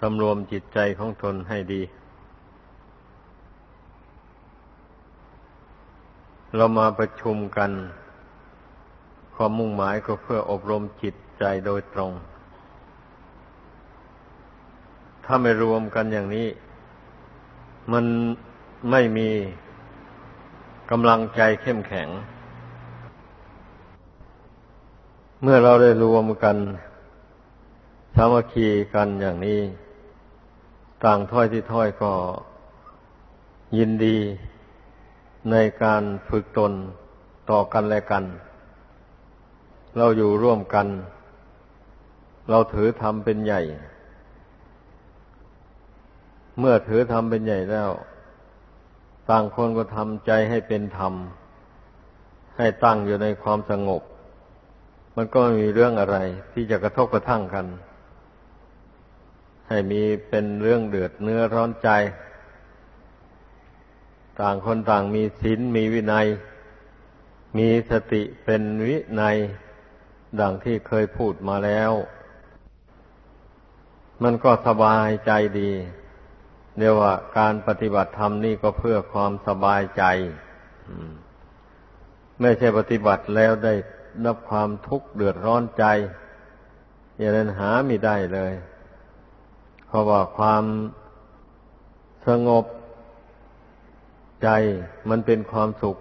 สำรวมจิตใจของตนให้ดี เรามาประชุมกัน ความมุ่งหมายก็เพื่ออบรมจิตใจโดยตรง ถ้าไม่รวมกันอย่างนี้ มันไม่มีกำลังใจเข้มแข็ง เมื่อเราได้รวมกันสามัคคีกันอย่างนี้ ต่างถ้อยที่ถ้อยก็ยินดีในการฝึกตนต่อกันและกัน เราอยู่ร่วมกัน เราถือธรรมเป็นใหญ่ เมื่อถือธรรมเป็นใหญ่แล้ว ต่างคนก็ทำใจให้เป็นธรรม ให้ตั้งอยู่ในความสงบ มันก็ไม่มีเรื่องอะไรที่จะกระทบกระทั่งกัน ให้มีเป็นเรื่องเดือดเนื้อร้อนใจ ต่างคนต่างมีศีลมีวินัย มีสติเป็นวินัย ดังที่เคยพูดมาแล้ว มันก็สบายใจดีเรียกว่าการปฏิบัติธรรมนี่ก็เพื่อความสบายใจไม่ใช่ปฏิบัติแล้วได้รับความทุกข์เดือดร้อนใจ อย่างนั้นหาไม่ได้เลย เพราะว่าความสงบใจมันเป็นความสุข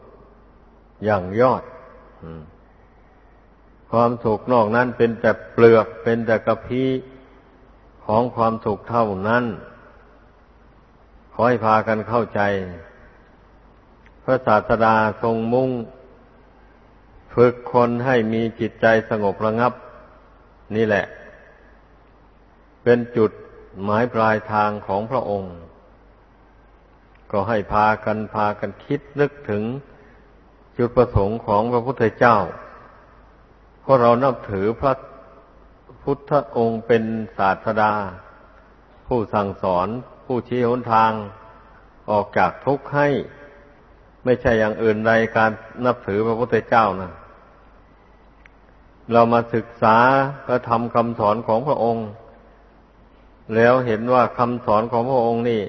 อย่างยอดความสุขนอกนั้นเป็นแต่เปลือกเป็นแต่กระพี้ของความสุขเท่านั้น ขอให้พากันเข้าใจ พระศาสดาทรงมุ่ง ฝึกคนให้มีจิตใจสงบระงับ นี่แหละ เป็นจุด หมายปลายทางของพระองค์ ก็ให้พากันพากันคิดนึกถึงจุดประสงค์ของพระพุทธเจ้า เพราะเรานับถือพระพุทธองค์เป็นศาสดา ผู้สั่งสอนผู้ชี้หนทางออกจากทุกข์ให้ ไม่ใช่อย่างอื่นใดการนับถือพระพุทธเจ้านะเรามาศึกษาพระธรรมคำสอนของพระองค์ แล้วเห็นว่าคำสอนของพระองค์นี่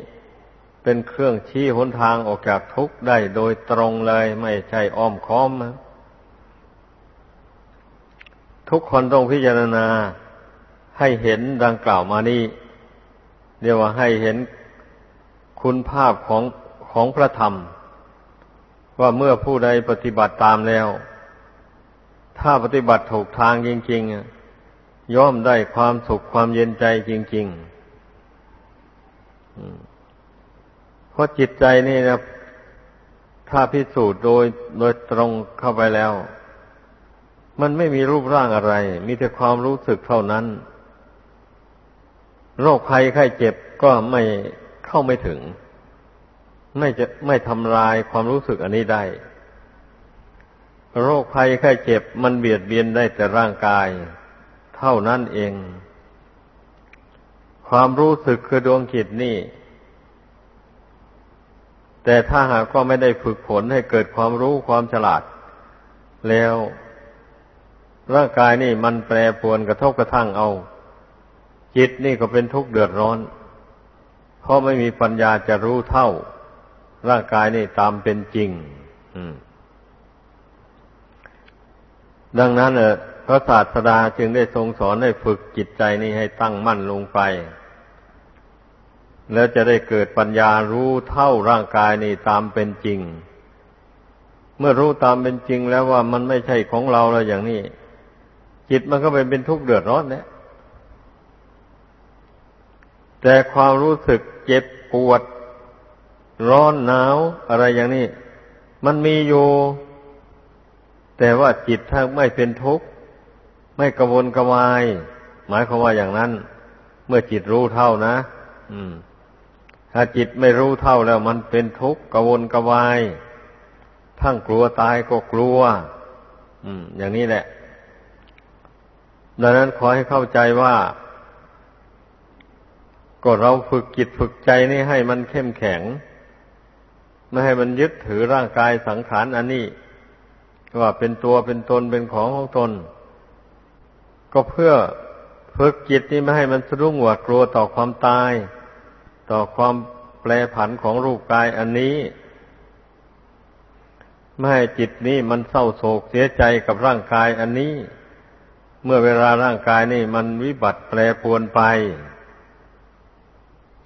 เป็นเครื่องชี้หนทางออกจากทุกข์ได้โดยตรงเลย ไม่ใช่อ้อมค้อมนะทุกคนต้องพิจารณาให้เห็นดังกล่าวมานี้เรียกว่าให้เห็นคุณภาพของของพระธรรม ว่าเมื่อผู้ใดปฏิบัติตามแล้ว ถ้าปฏิบัติถูกทางจริง ๆ ย่อมได้ความสุขความเย็นใจจริง ๆ เพราะจิตใจนี่นะถ้าพิสูจน์โดยโดยตรงเข้าไปแล้ว มันไม่มีรูปร่างอะไร มีแต่ความรู้สึกเท่านั้น โรคภัยไข้เจ็บก็ไม่เข้าไม่ถึง ไม่จะไม่ทำลายความรู้สึกอันนี้ได้ โรคภัยไข้เจ็บมันเบียดเบียนได้แต่ร่างกาย เท่านั้นเอง ความรู้สึกคือดวงจิตนี่ แต่ถ้าหากก็ไม่ได้ฝึกฝนให้เกิดความรู้ความฉลาด แล้ว ร่างกายนี่มันแปรปรวนกระทบกระทั่งเอา จิตนี่ก็เป็นทุกข์เดือดร้อน เพราะไม่มีปัญญาจะรู้เท่า ร่างกายนี่ตามเป็นจริงดังนั้นเออพระศาสดาจึงได้ทรงสอนให้ฝึกจิตใจนี้ให้ตั้งมั่นลงไป แล้วจะได้เกิดปัญญารู้เท่าร่างกายนี่ตามเป็นจริง เมื่อรู้ตามเป็นจริงแล้วว่ามันไม่ใช่ของเราแล้วอย่างนี้ จิตมันก็เป็นเป็นทุกข์เดือดร้อนเนี่ยแต่ความรู้สึกเจ็บปวด ร้อนหนาวอะไรอย่างนี้ มันมีอยู่ แต่ว่าจิตถ้าไม่เป็นทุกข์ ไม่กระวนกระวาย หมายความว่าอย่างนั้น เมื่อจิตรู้เท่านะ อืม ถ้าจิตไม่รู้เท่าแล้ว มันเป็นทุกข์กวนกวาย ทั้งกลัวตายก็กลัว อืม อย่างนี้แหละ ดังนั้นขอให้เข้าใจว่า ก็เราฝึกจิตฝึกใจนี่ให้มันเข้มแข็ง ไม่ให้มันยึดถือร่างกายสังขารอันนี้ว่าเป็นตัวเป็นตนเป็นของของตน ก็เพื่อฝึกจิตนี่ไม่ให้มันสะดุ้งหวาดกลัวต่อความตาย ต่อความแปรผันของรูปกายอันนี้ ไม่ให้จิตนี้มันเศร้าโศกเสียใจกับร่างกายอันนี้ เมื่อเวลาร่างกายนี่มันวิบัติแปรปวนไป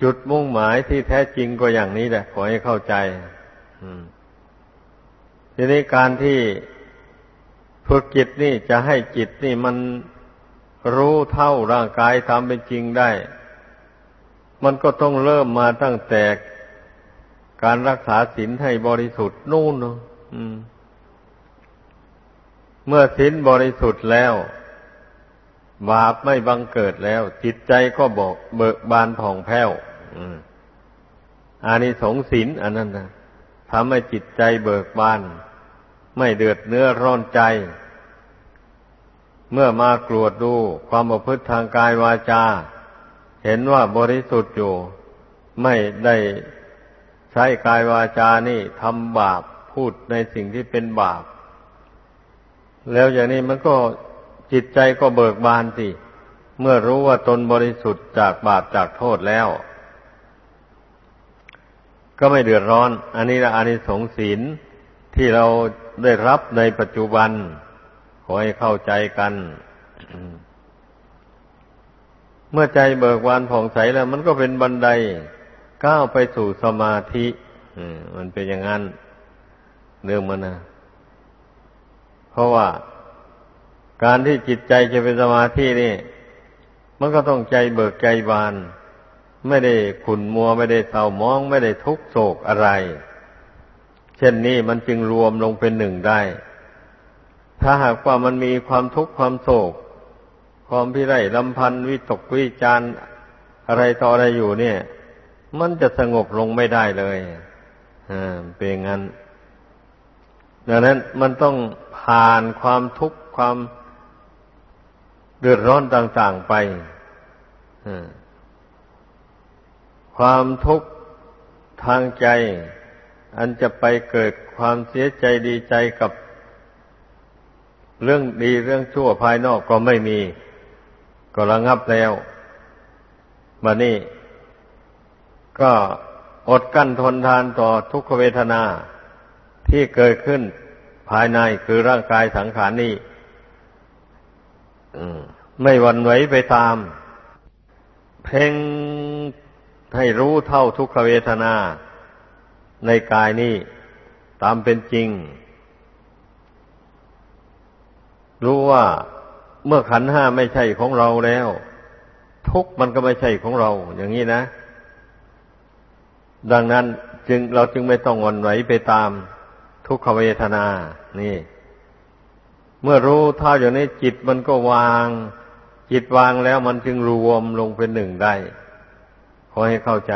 จุดมุ่งหมายที่แท้จริงก็อย่างนี้แหละขอให้เข้าใจทีนี้การที่ฝึกจิตนี่จะให้จิตนี่มันรู้เท่าร่างกายทำเป็นจริงได้ มันก็ต้องเริ่มมาตั้งแต่การรักษาศีลให้บริสุทธิ์นู่นเมื่อศีลบริสุทธิ์แล้ว บาปไม่บังเกิดแล้ว จิตใจก็บอกเบิกบานผ่องแผ้วอานิสงส์ศีลอันนั้นนะทำให้จิตใจเบิกบาน ไม่เดือดเนื้อร้อนใจ เมื่อมากรวดดูความประพฤติทางกายวาจา เห็นว่าบริสุทธิ์อยู่ ไม่ได้ใช้กายวาจานี่ทำบาปพูดในสิ่งที่เป็นบาป แล้วอย่างนี้มันก็จิตใจก็เบิกบานสิ เมื่อรู้ว่าตนบริสุทธิ์จากบาปจากโทษแล้ว ก็ไม่เดือดร้อน อันนี้ละอานิสงส์ศีลที่เราได้รับในปัจจุบัน ขอให้เข้าใจกัน เมื่อใจเบิกบานผ่องใสแล้ว มันก็เป็นบันไดก้าวไปสู่สมาธิมันเป็นอย่างนั้นเรื่องมันนะเพราะว่าการที่จิตใจจะเป็นสมาธินี่ มันก็ต้องใจเบิกใจบาน ไม่ได้ขุนมัวไม่ได้เศร้ามอง ไม่ได้ทุกโศกอะไร เช่นนี้มันจึงรวมลงเป็นหนึ่งได้ ถ้าหากว่ามันมีความทุกข์ความโศก ความพิไรลำพันธ์วิตกวิจารอะไรต่ออะไรอยู่เนี่ย มันจะสงบลงไม่ได้เลยอ่าเป็นงั้น ดังนั้นมันต้องผ่านความทุกข์ความเดือดร้อนต่าง ๆไปความทุกข์ทางใจ อันจะไปเกิดความเสียใจดีใจกับเรื่องดีเรื่องชั่วภายนอกก็ไม่มี ก็ระงับแล้วมานี่ก็อดกั้นทนทานต่อทุกขเวทนาที่เกิดขึ้นภายในคือร่างกายสังขารนี้ไม่หวั่นไหวไปตาม เพ่งให้รู้เท่าทุกขเวทนา ในกายนี้ตามเป็นจริง รู้ว่า เมื่อขันห้าไม่ใช่ของเราแล้ว ทุกมันก็ไม่ใช่ของเรา อย่างนี้นะ ดังนั้นจึงเราจึงไม่ต้องวันไหวไปตามทุกขเวทนา นี่ เมื่อรู้เท่าอย่างนี้จิตมันก็วาง จิตวางแล้วมันจึงรวมลงเป็นหนึ่งได้ ขอให้เข้าใจ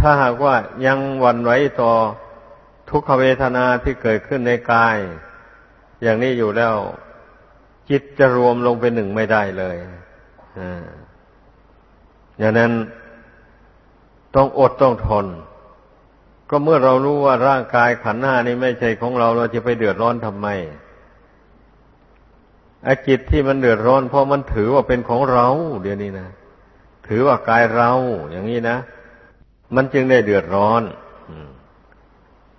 ถ้าหากว่ายังวันไหวต่อทุกขเวทนาที่เกิดขึ้นในกาย อย่างนี้อยู่แล้ว จิตจะรวมลงเป็นหนึ่งไม่ได้เลยอย่างนั้นต้องอดต้องทน ก็เมื่อเรารู้ว่าร่างกายขันหน้านี้ไม่ใช่ของเราเราจะไปเดือดร้อนทำไมไอ้จิตที่มันเดือดร้อน เพราะมันถือว่าเป็นของเรา เดี๋ยวนี้นะถือว่ากายเรา อย่างนี้นะมันจึงได้เดือดร้อน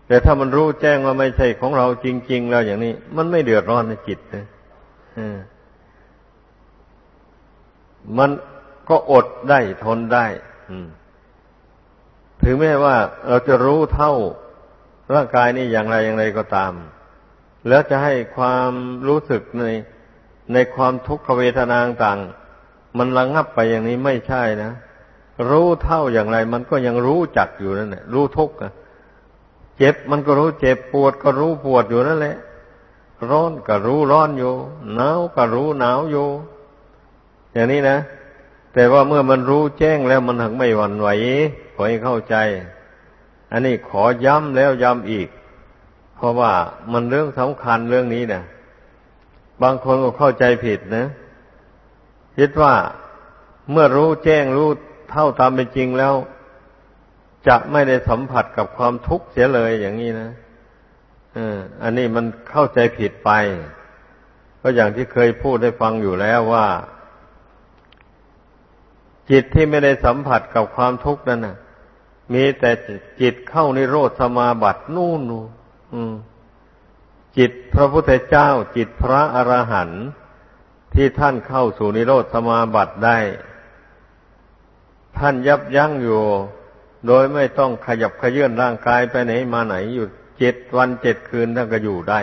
แต่ถ้ามันรู้แจ้งว่าไม่ใช่ของเราจริง ๆ แล้วอย่างนี้ มันไม่เดือดร้อนในจิตนะ มันก็อดได้ทนได้ถึงแม้ว่าเราจะรู้เท่าร่างกายนี้อย่างไรอย่างไรก็ตาม แล้วจะให้ความรู้สึกในในความทุกขเวทนาต่างมันระงงับไปอย่างนี้ไม่ใช่นะรู้เท่าอย่างไร มันก็ยังรู้จักอยู่นั่นแหละรู้ทุกข์เจ็บมันก็รู้เจ็บปวดก็รู้ปวดอยู่นั่นแหละ ร้อนก็รู้ร้อนอยู่หนาวก็รู้หนาวอยู่ อย่างนี้นะ แต่ว่าเมื่อมันรู้แจ้งแล้วมันถึงไม่หวั่นไหวขอให้เข้าใจ อันนี้ขอย้ำแล้วย้ำอีก เพราะว่ามันเรื่องสำคัญเรื่องนี้นะบางคนก็เข้าใจผิดนะคิดว่าเมื่อรู้แจ้งรู้เท่าตามเป็นจริงแล้ว จะไม่ได้สัมผัสกับความทุกข์เสียเลยอย่างนี้นะ อันนี้มันเข้าใจผิดไป ก็อย่างที่เคยพูดให้ฟังอยู่แล้วว่า จิตที่ไม่ได้สัมผัสกับความทุกข์นั่นนะมีแต่จิตเข้าในโรธสมาบัตินู่นนู่นจิตพระพุทธเจ้า จิตพระอรหันต์ที่ท่านเข้าสู่นิโรธสมาบัติได้ ท่านยับยั้งอยู่ โดยไม่ต้องขยับขยื่นร่างกายไปไหนมาไหนอยู่ เจ็ดวันเจ็ดคืนท่านก็อยู่ได้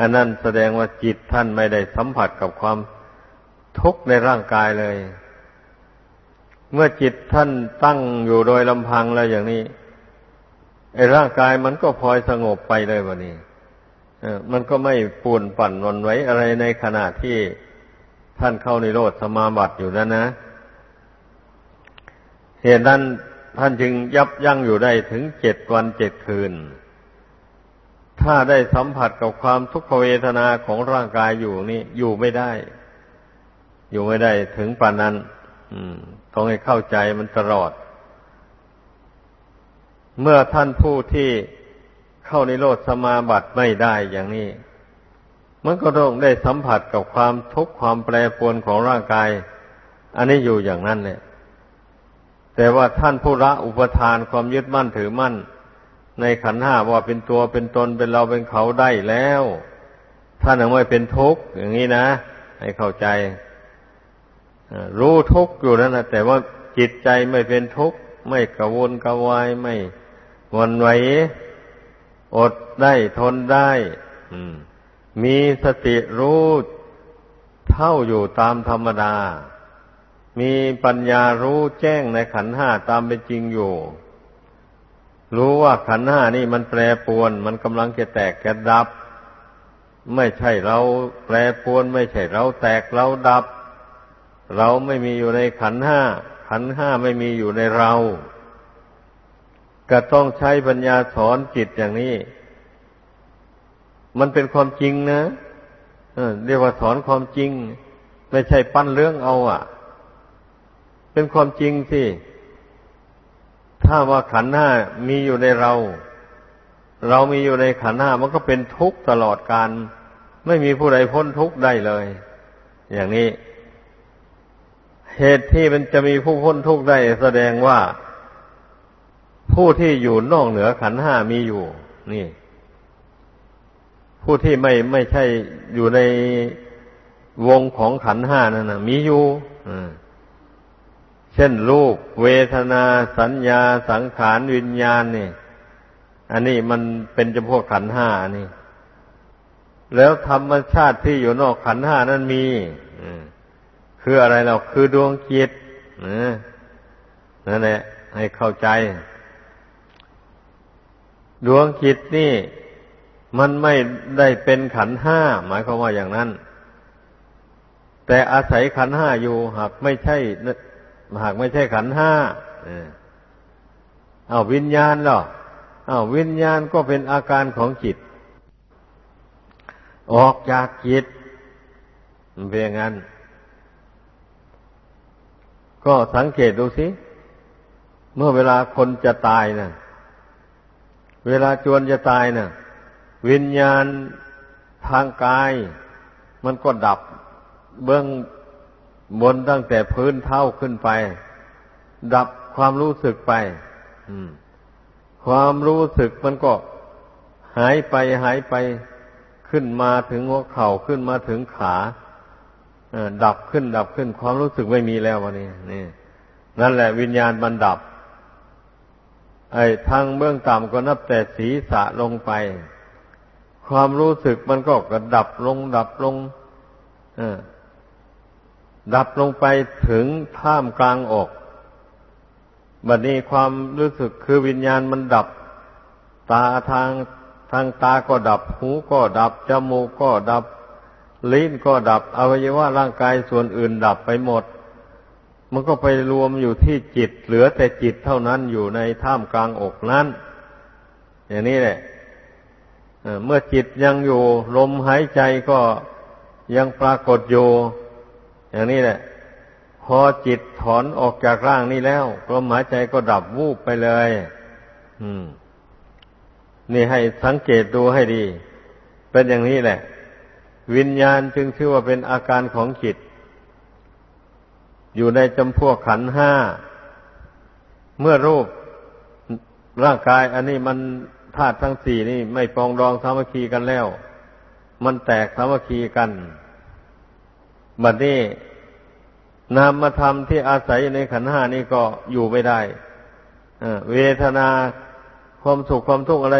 อันนั้นแสดงว่าจิตท่านไม่ได้สัมผัสกับความทุกข์ในร่างกายเลย เมื่อจิตท่านตั้งอยู่โดยลำพังแล้วอย่างนี้ไอ้ร่างกายมันก็พลอยสงบไปเลยวันนี้มันก็ไม่ป่วนปั่นวนไว้อะไรในขณะที่ท่านเข้าในโลดสมาบัติอยู่นั้นนะ เหตุนั้นท่านจึงยับยั้งอยู่ได้ถึงเจ็ดวันเจ็ดคืน ถ้าได้สัมผัสกับความทุกขเวทนาของร่างกายอยู่นี่ อยู่ไม่ได้ อยู่ไม่ได้ถึงป่านนั้นต้องให้เข้าใจมันตลอด เมื่อท่านผู้ที่เข้าในโลดสมาบัติไม่ได้อย่างนี้ มันก็ต้องได้สัมผัสกับความทุกข์ความแปรปรวนของร่างกาย อันนี้อยู่อย่างนั้นเนี่ยแต่ว่าท่านผู้ละอุปทานความยึดมั่นถือมั่น ในขันห้าว่าเป็นตัวเป็นตนเป็นเราเป็นเขาได้แล้ว ท่านยังไม่เป็นทุกข์อย่างนี้นะ ให้เข้าใจรู้ทุกข์อยู่นั่นนะแต่ว่าจิตใจไม่เป็นทุกข์ไม่กระวนกระวายไม่วันไหวอดได้ทนได้มีสติรู้เท่าอยู่ตามธรรมดา มีปัญญารู้แจ้งในขันห้าตามเป็นจริงอยู่ รู้ว่าขันห้านี่มันแปรปวน มันกำลังจะแตกจะดับ ไม่ใช่เราแปรปวน ไม่ใช่เราแตกเราดับ เราไม่มีอยู่ในขันห้า ขันห้าไม่มีอยู่ในเรา ก็ต้องใช้ปัญญาสอนจิตอย่างนี้ มันเป็นความจริงนะเรียกว่าสอนความจริง ไม่ใช่ปั้นเรื่องเอาอะ เป็นความจริงสิ ถ้าว่าขันห้ามีอยู่ในเรา เรามีอยู่ในขันห้ามันก็เป็นทุกข์ตลอดการ ไม่มีผู้ใดพ้นทุกข์ได้เลย อย่างนี้ เหตุที่มันจะมีผู้พ้นทุกข์ได้ แสดงว่าผู้ที่อยู่นอกเหนือขันห้ามีอยู่ นี่ ผู้ที่ไม่ไม่ใช่อยู่ในวงของขันห้านั่นนะมีอยู่ เช่นรูปเวทนาสัญญาสังขารวิญญาณนี่ อันนี้มันเป็นจำพวกขันห้านี่ แล้วธรรมชาติที่อยู่นอกขันห้านั้นมีคืออะไรเราคือดวงจิตนั่นแหละ ให้เข้าใจ ดวงจิตนี่ มันไม่ได้เป็นขันห้าหมายความว่าอย่างนั้น แต่อาศัยขันห้าอยู่หากไม่ใช่ หากไม่ใช่ขันห้าเอาวิญญาณหรอเอาวิญญาณก็เป็นอาการของจิต ออกจากจิตมันเป็นอย่างนั้น ก็สังเกตดูสิ เมื่อเวลาคนจะตายนะ่ะ เวลาจวนจะตายนะ่ะ วิญญาณทางกาย มันก็ดับเบื้อง บนตั้งแต่พื้นเท้าขึ้นไป ดับความรู้สึกไปความรู้สึกมันก็หายไปหายไปขึ้นมาถึงหัวเข่าขึ้นมาถึงขาดับขึ้นดับขึ้น ความรู้สึกไม่มีแล้ววันนี้นี่ นั่นแหละวิญญาณมันดับ ไอ้ทางเบื้องต่ำก็นับแต่ศีรษะลงไป ความรู้สึกมันก็กระดับลงดับลง ดับลงไปถึงท่ามกลางอก บัดนี้ความรู้สึกคือวิญญาณมันดับ ตาทางทางตาก็ดับ หูก็ดับ จมูกก็ดับ ลิ้นก็ดับ อวัยวะร่างกายส่วนอื่นดับไปหมด มันก็ไปรวมอยู่ที่จิต เหลือแต่จิตเท่านั้นอยู่ในท่ามกลางอกนั้น อย่างนี้แหละเมื่อจิตยังอยู่ ลมหายใจก็ยังปรากฏอยู่ อย่างนี้แหละ พอจิตถอนออกจากร่างนี้แล้วลมหายใจก็ดับวูบไปเลย อืม นี่ให้สังเกตดูให้ดี เป็นอย่างนี้แหละ วิญญาณจึงชื่อว่าเป็นอาการของจิต อยู่ในจำพวกขันห้า เมื่อรูปร่างกาย อันนี้มันธาตุทั้งสี่นี่ไม่ปองดองสามัคคีกันแล้ว มันแตกสามัคคีกัน บัดนี้นามธรรมที่อาศัยในขันห้านี้ก็อยู่ไม่ได้เวทนาความสุขความทุกข์อะไร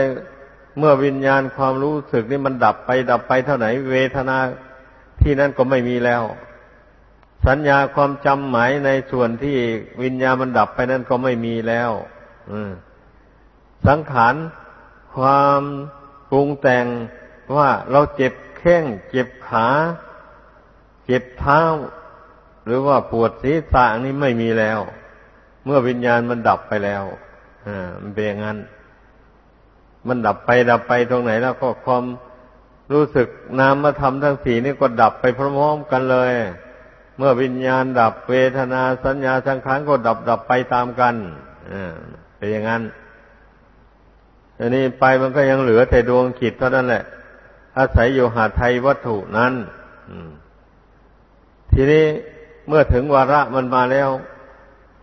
เมื่อวิญญาณความรู้สึกนี่มันดับไป ดับไปเท่าไหน เวทนาที่นั่นก็ไม่มีแล้ว สัญญาความจำหมายในส่วนที่วิญญาณมันดับไปนั่นก็ไม่มีแล้วสังขารความปรุงแต่งว่าเราเจ็บแข้งเจ็บขา เจ็บเท้า หรือว่าปวดศีรษะนี่ไม่มีแล้ว เมื่อวิญญาณมันดับไปแล้วอ่ามันเป็นอย่างนั้น มันดับไปดับไปตรงไหนแล้วก็ความรู้สึกนามธรรมทั้งสี่นี่ก็ดับไปพร้อมๆกันเลย เมื่อวิญญาณดับเวทนาสัญญาสังขารก็ดับดับไปตามกันอ่าเป็นอย่างนั้นอันนี้ไปมันก็ยังเหลือแต่ดวงขิดเท่านั้นแหละ อาศัยอยู่หาไทยวัตถุนั้น ทีนี้เมื่อถึงวาระมันมาแล้ว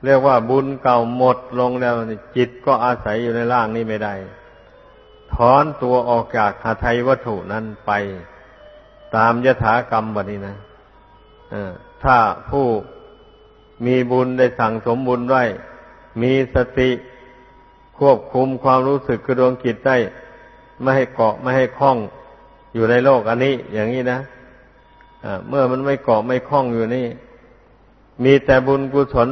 เรียกว่าบุญเก่าหมดลงแล้วจิตก็อาศัยอยู่ในร่างนี้ไม่ได้ ถอนตัวออกจากหาไทยวัตถุนั้นไปตามยถากรรมบัดนี้นะถ้าผู้มีบุญได้สั่งสมบุญไว้มีสติควบคุมความรู้สึกคือดวงจิตได้ ไม่ให้เกาะไม่ให้คล้องอยู่ในโลกอันนี้ อย่างนี้นะ เมื่อมันไม่เกาะไม่คล้องอยู่นี่ มีแต่บุญกุศล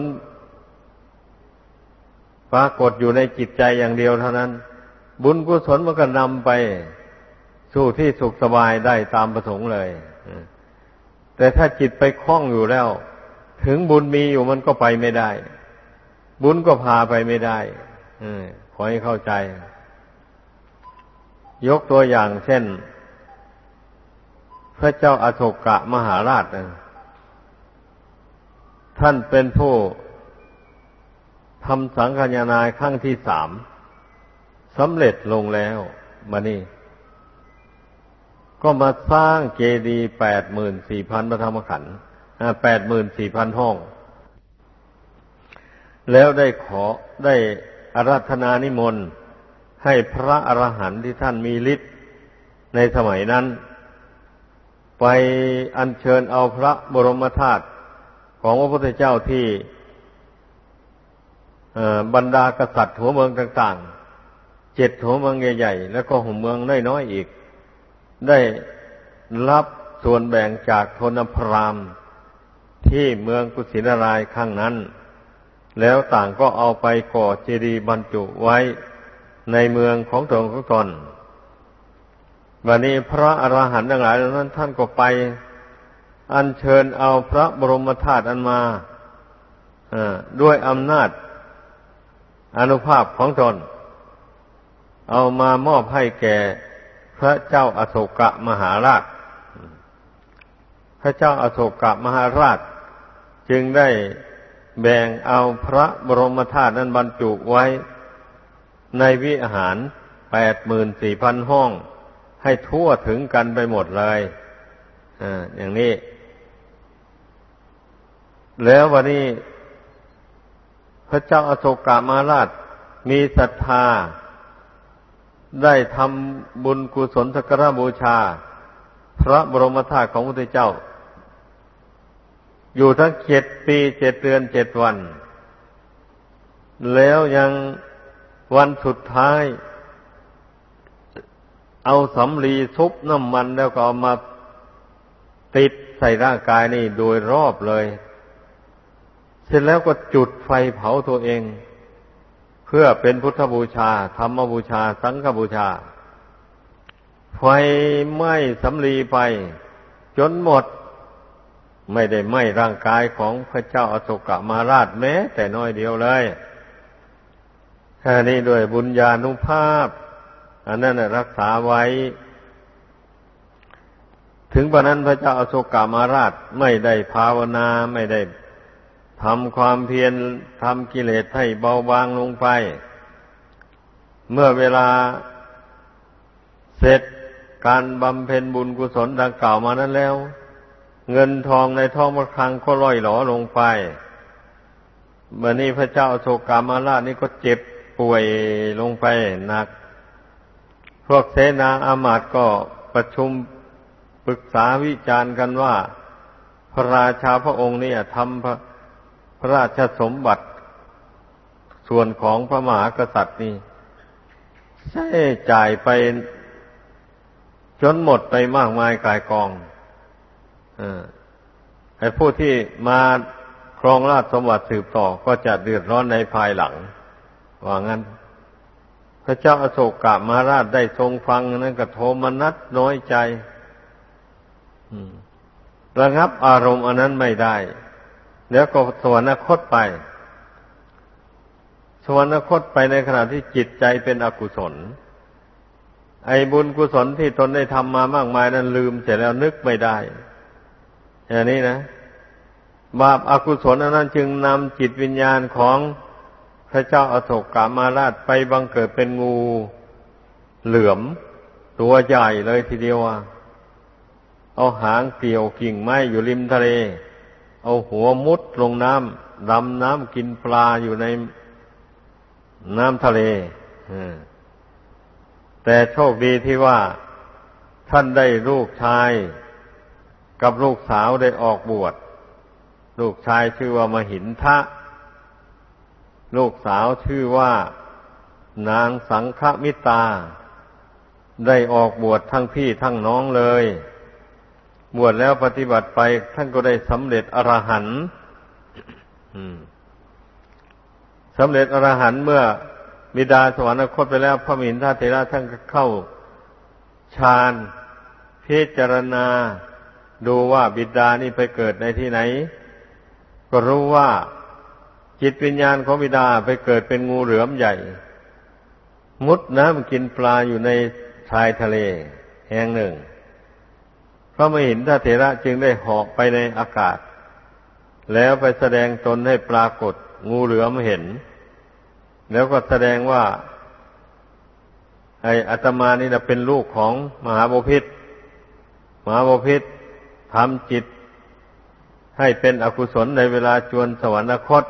ปรากฏอยู่ในจิตใจอย่างเดียวเท่านั้น บุญกุศลมันก็นำไป สู่ที่สุขสบายได้ตามประสงค์เลยแต่ถ้าจิตไปคล้องอยู่แล้ว ถึงบุญมีอยู่มันก็ไปไม่ได้ บุญก็พาไปไม่ได้ขอให้เข้าใจ ยกตัวอย่างเช่น พระเจ้าอาโศกะมหาราชท่านเป็นผู้ทำสังฆญานายครั้งที่สามสำเร็จลงแล้วมานี่ ก็มาสร้างเจดีย์แปดหมื่นสี่พันพระธรรมขันธ์แปดหมื่นสี่พันห้อง แล้วได้ขอได้อาราธนานิมนต์ให้พระอรหันต์ที่ท่านมีฤทธิ์ในสมัยนั้น ไปอัญเชิญเอาพระบรมธาตุของพระพุทธเจ้าที่บรรดากษัตริย์หัวเมืองต่างๆ เจ็ดหัวเมืองใหญ่ๆ แล้วก็หัวเมืองน้อยๆอีก ได้รับส่วนแบ่งจากทนพรามที่เมืองกุสินารายข้างนั้น แล้วต่างก็เอาไปก่อเจดีย์บรรจุไว้ในเมืองของตนของตน วันนี้พระอรหันต์ทั้งหลายนั้นท่านก็ไป อัญเชิญเอาพระบรมธาตุอันมาด้วยอำนาจอนุภาพของตนเอามามอบให้แก่พระเจ้าอาโศกมหาราช พระเจ้าอาโศกมหาราช จึงได้แบ่งเอาพระบรมธาตุนั้นบรรจุไว้ในวิหารแปดหมื่นสี่พันห้อง ให้ทั่วถึงกันไปหมดเลยอ่าอย่างนี้ แล้ววันนี้ พระเจ้าอโศกามาราช มีศรัทธา ได้ทำบุญกุศลสักการบูชา พระบรมธาตุของพระพุทธเจ้า อยู่ทั้งเจ็ดปีเจ็ดเดือนเจ็ดวัน แล้วยังวันสุดท้าย เอาสำลีซุปน้ำมันแล้วก็เอามาติดใส่ร่างกายนี่โดยรอบเลย เสร็จแล้วก็จุดไฟเผาตัวเอง เพื่อเป็นพุทธบูชา ธรรมบูชา สังฆบูชา ไฟไหม้สำลีไป จนหมด ไม่ได้ไหม้ร่างกายของพระเจ้าอโศกมาราชแม้ แต่น้อยเดียวเลยแค่นี้ด้วยบุญญาณุภาพ อันนั้นรักษาไว้ ถึงปะนั้นพระเจ้าอโศกามาราชไม่ได้ภาวนาไม่ได้ทำความเพียรทำกิเลสให้เบาบางลงไป เมื่อเวลาเสร็จการบำเพ็ญบุญกุศลดังกล่าวมานั้นแล้ว เงินทองในท้องพระคลังก็ล่อยหลอลงไปเมื่อนี้พระเจ้าโศกามาราชนี่ก็เจ็บป่วยลงไปหนัก พวกเสนาอามาตย์ก็ประชุมปรึกษาวิจารณ์กันว่า พระราชาพระองค์เนี่ยทำพระพระราชสมบัติ ส่วนของพระมหากษัตริย์นี่ใช้จ่ายไปจนหมดไปมากมายกายกองอไอ้ผู้ที่มาครองราชสมบัติสืบต่อก็จะเดือดร้อนในภายหลัง ว่างั้น ระเจ้าอโศกกามาราชได้ทรงฟังนั้นก็โทมนัสน้อยใจระงับอารมณ์อันนั้นไม่ได้ แล้วก็สวรรคตไป สวรรคตไปในขณะที่จิตใจเป็นอกุศล ไอ้บุญกุศลที่ตนได้ทำมามากมายนั้นลืมเสร็จแล้วนึกไม่ได้ อย่างนี้นะ บาปอากุศลอนั้นจึงนำจิตวิญญาณของ พระเจ้าอาโศกกามาราชไปบังเกิดเป็นงูเหลือม ตัวใหญ่เลยทีเดียวเอาหางเกี่ยวกิ่งไม้อยู่ริมทะเล เอาหัวมุดลงน้ำดำน้ำกินปลาอยู่ในน้ำทะเลแต่โชคดีที่ว่าท่านได้ลูกชาย กับลูกสาวได้ออกบวช ลูกชายชื่อว่ามหินทะ ลูกสาวชื่อว่า นางสังฆมิตา ได้ออกบวชทั้งพี่ทั้งน้องเลย บวชแล้วปฏิบัติไปท่านก็ได้สำเร็จอรหันต์สำเร็จอรหันต์เมื่อบิดาสวรรคตไปแล้ว พระมินทาเถระท่านก็เข้าฌานพิจารณา ดูว่าบิดานี่ไปเกิดในที่ไหน ก็รู้ว่า จิตวิญญาณของบิดาไปเกิดเป็นงูเหลือมใหญ่ มุดน้ำกินปลาอยู่ในชายทะเล แห่งหนึ่งพระมหินทเถระจึงได้หอกไปในอากาศ แล้วไปแสดงตนให้ปรากฏงูเหลือมเห็น แล้วก็แสดงว่า ไอ้อัตมานี่นะเป็นลูกของมหาบพิษมหาบพิษทำจิตให้เป็นอกุศลในเวลาจวนสวรรคต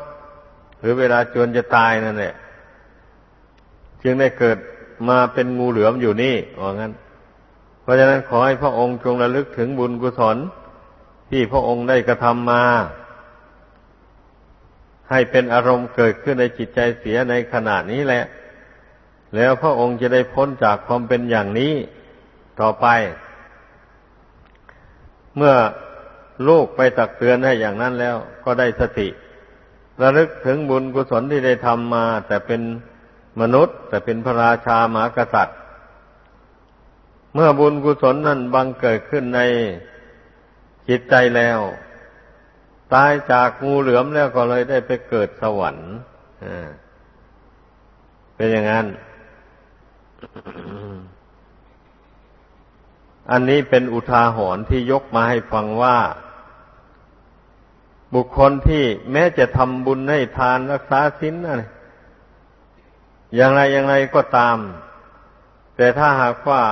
หรือเวลาจวนจะตายนั่นแหละจึงได้เกิดมาเป็นงูเหลือมอยู่นี่ว่างั้น เพราะฉะนั้นขอให้พระองค์จงระลึกถึงบุญกุศลที่พระองค์ได้กระทำมา ให้เป็นอารมณ์เกิดขึ้นในจิตใจเสียในขณะนี้แหละ แล้วพระองค์จะได้พ้นจากความเป็นอย่างนี้ต่อไป เมื่อลูกไปตักเตือนให้อย่างนั้นแล้วก็ได้สติ ระลึกถึงบุญกุศลที่ได้ทำมา แต่เป็นมนุษย์ แต่เป็นพระราชาหมากษัตริย์ เมื่อบุญกุศลนั้นบังเกิดขึ้นในจิตใจแล้ว ตายจากงูเหลือมแล้วก็เลยได้ไปเกิดสวรรค์เป็นอย่างนั้น อันนี้เป็นอุทาหรณ์ที่ยกมาให้ฟังว่า บุคคลที่แม้จะทำบุญให้ทานรักษาศีลอะไรอย่างไรอย่างไรก็ตาม แต่ถ้าหากว่า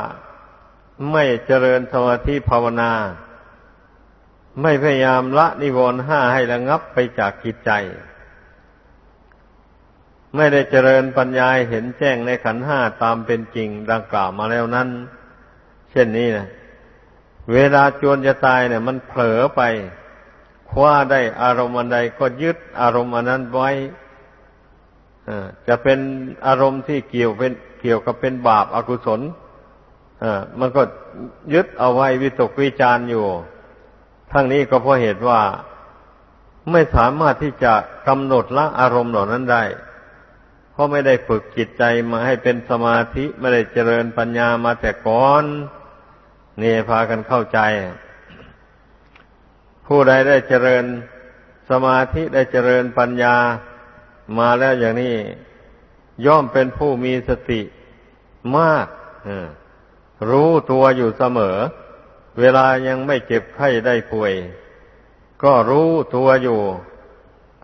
ไม่เจริญสมาธิภาวนา ไม่พยายามละนิวรณ์ห้าให้ระงับไปจากจิตใจ ไม่ได้เจริญปัญญาเห็นแจ้งในขันห้าตามเป็นจริงดังกล่าวมาแล้วนั้น เช่นนี้นะเวลาจวนจะตายเนี่ย มันเผลอไป คว้าได้อารมณ์อันใดก็ยึดอารมณ์อันนั้นไว้จะเป็นอารมณ์ที่เกี่ยวเป็นเกี่ยวกับเป็นบาปอากุศลมันก็ยึดเอาไว้วิตกวิจารอยู่ ทั้งนี้ก็เพราะเหตุว่าไม่สามารถที่จะกำหนดละอารมณ์เหล่านั้นได้ เพราะไม่ได้ฝึกจิตใจมาให้เป็นสมาธิไม่ได้เจริญปัญญามาแต่ก่อน เนี่พากันเข้าใจ ผู้ใดได้เจริญสมาธิได้เจริญปัญญามาแล้วอย่างนี้ ย่อมเป็นผู้มีสติมากรู้ตัวอยู่เสมอ เวลายังไม่เจ็บไข้ได้ป่วย ก็รู้ตัวอยู่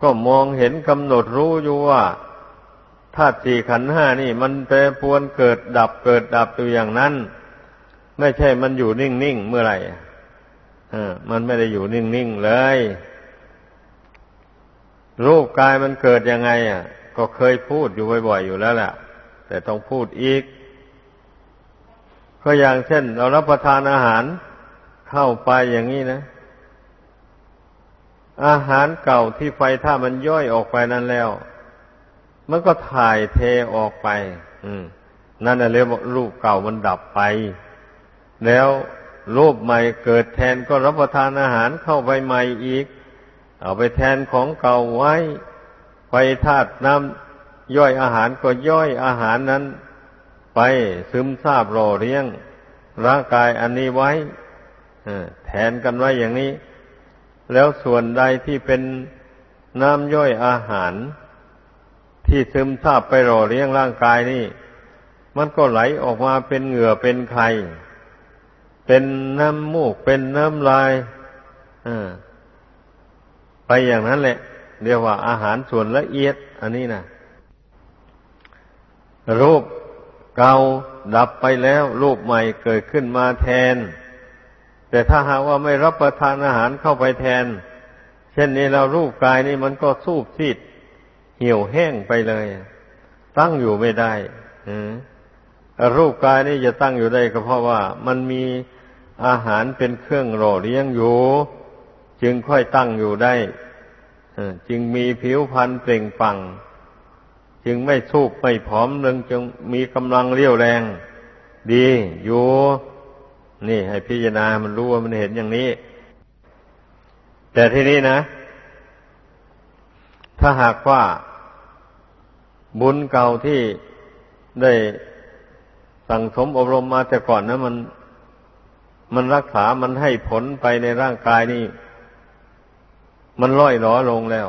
ก็มองเห็นกำหนดรู้อยู่ว่าธาตุสี่ขันห้านี่ มันแปรปวนเกิดดับเกิดดับอยู่อย่างนั้น ไม่ใช่มันอยู่นิ่งๆเมื่อไหร่ มันไม่ได้อยู่นิ่งๆเลย รูปกายมันเกิดยังไง อะ ก็เคยพูดอยู่บ่อยๆอยู่แล้วแหละแต่ต้องพูดอีก ก็อย่างเช่น เรารับประทานอาหารเข้าไปอย่างนี้นะ อาหารเก่าที่ไฟถ้ามันย่อยออกไปนั้นแล้ว มันก็ถ่ายเทออกไป อืม นั่นเรียกว่ารูปเก่ามันดับไป แล้ว รูปใหม่เกิดแทนก็รับประทานอาหารเข้าไปใหม่อีก เอาไปแทนของเก่าไว้ไฟธาตุน้ำย่อยอาหารก็ย่อยอาหารนั้น ไปซึมซาบรอเลี้ยง ร่างกายอันนี้ไว้แทนกันไว้อย่างนี้ แล้วส่วนใดที่เป็นน้ำย่อยอาหาร ที่ซึมซาบไปรอเลี้ยงร่างกายนี่ มันก็ไหลออกมาเป็นเหงื่อเป็นไข่ เป็นน้ำมูก เป็นน้ำลายไปอย่างนั้นแหละ เรียกว่าอาหารส่วนละเอียด อันนี้นะรูปเก่าดับไปแล้ว รูปใหม่เกิดขึ้นมาแทน แต่ถ้าหากว่าไม่รับประทานอาหารเข้าไปแทน เช่นนี้เรารูปกายนี่มันก็สูบซีดเหี่ยวแห้งไปเลย ตั้งอยู่ไม่ได้รูปกายนี่จะตั้งอยู่ได้ก็เพราะว่า มันมี อาหารเป็นเครื่องหล่อเลี้ยงอยู่ จึงค่อยตั้งอยู่ได้จึงมีผิวพรรณเปล่งปัง จึงไม่สูบไม่ผอมเรงจึงมีกำลังเรี่ยวแรง ดีอยู่นี่ให้พิจารณามันรู้ว่ามันเห็นอย่างนี้ แต่ทีนี้นะ ถ้าหากว่าบุญเก่าที่ได้สั่งสมอบรมมาแต่ก่อนนะมัน มันรักษามันให้ผลไปในร่างกายนี่ มันล่อยหลอลงแล้ว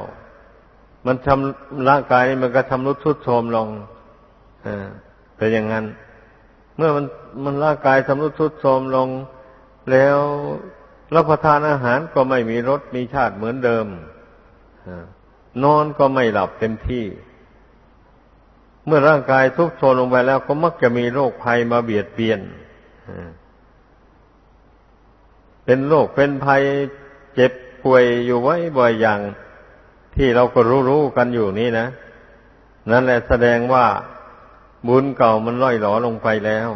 มันทำร่างกายนี่มันก็ทำรุดทุดโทรมลงอ่าเป็นอย่างนั้น เมื่อมันมันร่างกายทำรุดทุดโทรมลง แล้วรับประทานอาหารก็ไม่มีรสมีชาติเหมือนเดิมนอนก็ไม่หลับเต็มที่ เมื่อร่างกายทุกโทรมลงไปแล้วก็มักจะมีโรคภัยมาเบียดเบียน เป็นโรคเป็นภัยเจ็บป่วยอยู่ไว้บ่อยอย่าง ที่เราก็รู้ๆกันอยู่นี่นะ นั่นแหละแสดงว่าบุญเก่ามันล่อยหลอลงไปแล้ว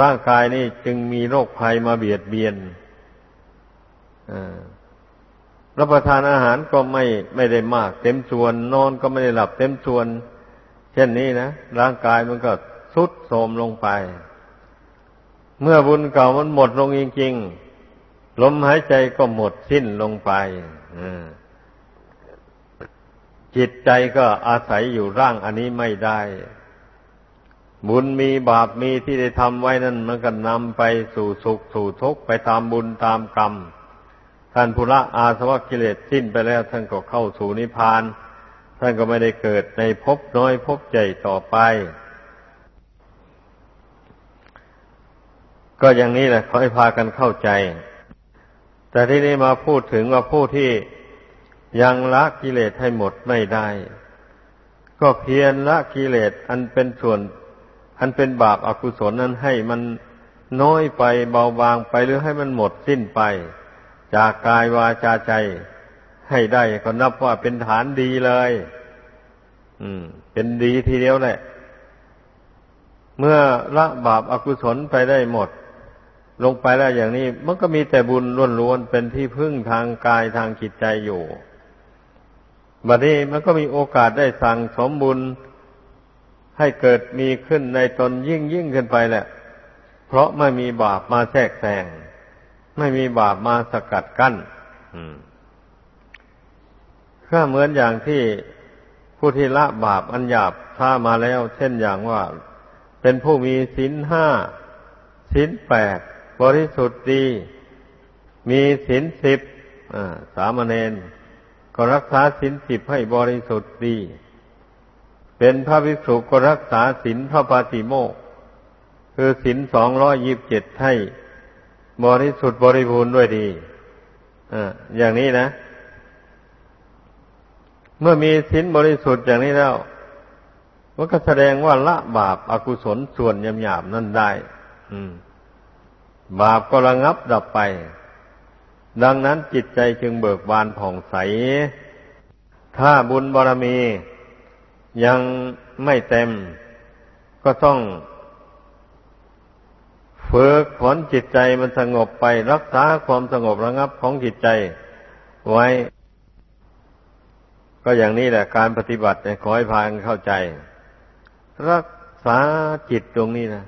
ร่างกายนี่จึงมีโรคภัยมาเบียดเบียนรับประทานอาหารก็ไม่ไม่ได้มาก เต็มส่วน นอนก็ไม่ได้หลับเต็มส่วน เช่นนี้นะร่างกายมันก็ทุดโทรมลงไป เมื่อบุญเก่ามันหมดลงจริงๆ ลมหายใจก็หมดสิ้นลงไปจิตใจก็อาศัยอยู่ร่างอันนี้ไม่ได้ บุญมีบาปมีที่ได้ทำไว้นั่นมันก็นำไปสู่สุขสู่ทุกข์ไปตามบุญตามกรรม ท่านภูระอาสวะกิเลสสิ้นไปแล้ว ท่านก็เข้าสู่นิพพาน ท่านก็ไม่ได้เกิดในภพน้อยภพใหญ่ต่อไป ก็อย่างนี้แหละขอให้พากันเข้าใจ แต่ที่นี้มาพูดถึงว่าผู้ที่ยังละกิเลสให้หมดไม่ได้ ก็เพียรละกิเลสอันเป็นส่วน อันเป็นบาปอากุศลนั้นให้มันน้อยไปเบาบางไปหรือให้มันหมดสิ้นไป จากกายวาจาใจ ให้ได้ก็นับว่าเป็นฐานดีเลย อืม เป็นดีทีเดียวแหละ เมื่อละบาปอากุศลไปได้หมด ลงไปแล้วอย่างนี้ มันก็มีแต่บุญล้วนๆเป็นที่พึ่งทางกายทางจิตใจอยู่บัดนี้มันก็มีโอกาสได้สั่งสมบุญให้เกิดมีขึ้นในตนยิ่งยิ่งขึ้นไปแหละ เพราะไม่มีบาปมาแทรกแซงไม่มีบาปมาสกัดกั้นก็เหมือนอย่างที่ผู้ที่ละบาปอันหยาบท่ามาแล้ว เช่นอย่างว่า เป็นผู้มีศีลห้าศีลแปด บริสุทธิ์ดี มีศีลสิบสามเณรก็รักษาศีลสิบให้บริสุทธิ์ดี เป็นพระภิกษุก็รักษาศีลพระปาติโมกคือศีลสองร้อยยิบเจ็ดให้บริสุทธิ์บริบูรณ์ด้วยดีออย่างนี้นะ เมื่อมีศีลบริสุทธิ์อย่างนี้แล้วมันก็แสดงว่าละบาปอากุศลส่วนยำๆนั่นได้ อืม บาปก็ระงับดับไป ดังนั้นจิตใจจึงเบิกบานผ่องใส ถ้าบุญบารมียังไม่เต็ม ก็ต้องฝึกฝนจิตใจมันสงบไป รักษาความสงบระงับของจิตใจไว้ ก็อย่างนี้แหละการปฏิบัติขอให้พานเข้าใจ รักษาจิตตรงนี้นะ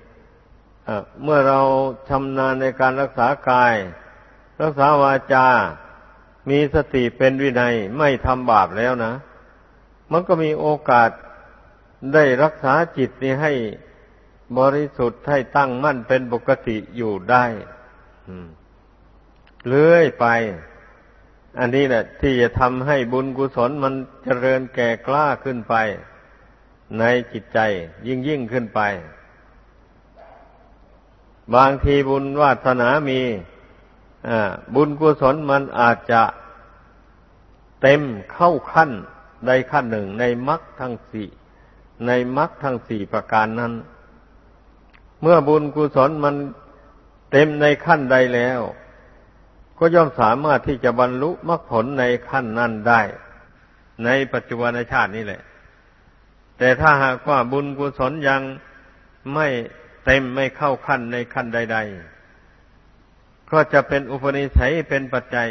เมื่อเราชำนาญในการรักษากาย รักษาวาจา มีสติเป็นวินัยไม่ทำบาปแล้วนะ มันก็มีโอกาสได้รักษาจิตนี้ให้บริสุทธิ์ให้ตั้งมั่นเป็นปกติอยู่ได้เลื่อยไป อันนี้แหละ ที่จะทำให้บุญกุศลมันเจริญแก่กล้าขึ้นไป ในจิตใจยิ่งยิ่งขึ้นไป บางทีบุญวาสนามีบุญกุศลมันอาจจะเต็มเข้าขั้นใดขั้นหนึ่งในมรรคทั้งสี่ในมรรคทั้งสี่ประการนั้น เมื่อบุญกุศลมันเต็มในขั้นใดแล้ว ก็ย่อมสามารถที่จะบรรลุมรรคผลในขั้นนั้นได้ ในปัจจุบันชาตินี้แหละ แต่ถ้าหากว่าบุญกุศลยังไม่ เต็มไม่เข้าขั้นในขั้นใด ๆ ก็จะเป็นอุปนิสัยเป็นปัจจัย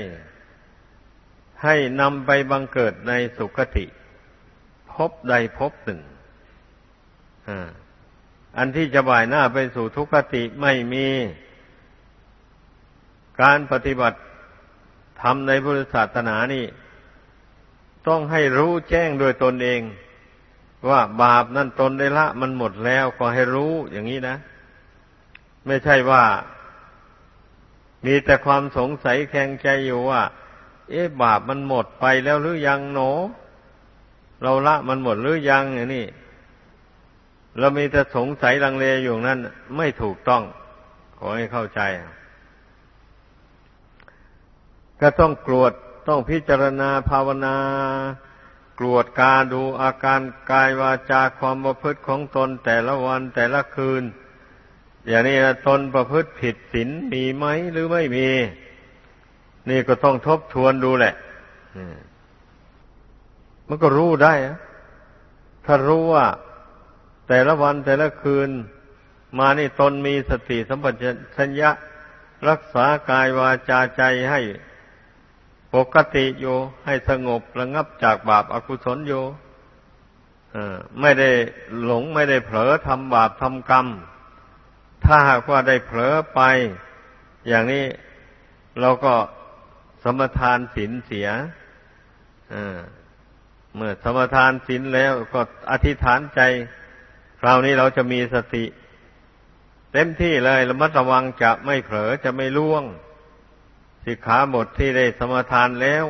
ให้นำไปบังเกิดในสุคติพบใดพบหนึ่งอันที่จะบ่ายหน้าไปสู่ทุกขติไม่มี การปฏิบัติทำในพุทธศาสนานี่ ต้องให้รู้แจ้งโดยตนเอง ว่าบาปนั่นตนได้ละ มันหมดแล้วก็ให้รู้อย่างนี้นะ ไม่ใช่ว่า มีแต่ความสงสัยแข็งใจอยู่ว่า เอ๊ะบาปมันหมดไปแล้วหรือยังหนอ เราละมันหมดหรือยังอย่างนี้เรามีแต่สงสัยลังเลอยู่นั้นไม่ถูกต้อง ขอให้เข้าใจ ก็ต้องกรวดต้องพิจารณาภาวนา กรวดการดูอาการกายวาจาความประพฤติของตนแต่ละวันแต่ละคืน อย่างนี้นะตนประพฤติผิดศีลมีไหมหรือไม่มี นี่ก็ต้องทบทวนดูแหละมันก็รู้ได้ถ้ารู้ว่า แต่ละวันแต่ละคืน มานี่ตนมีสติสัมปชัญญะรักษากายวาจาใจให้ ปกติอยู่ให้สงบระงับจากบาปอากุศลอยู่ไม่ได้หลงไม่ได้เผลอทำบาปทำกรรม ถ้าหากว่าได้เผลอไป อย่างนี้เราก็สมทานศีลเสียเมื่อสมทานศีลแล้วก็อธิษฐานใจ คราวนี้เราจะมีสติ เต็มที่เลยระมัดระวังจะไม่เผลอจะไม่ล่วง สิกขาบทที่ได้สมทานแล้ว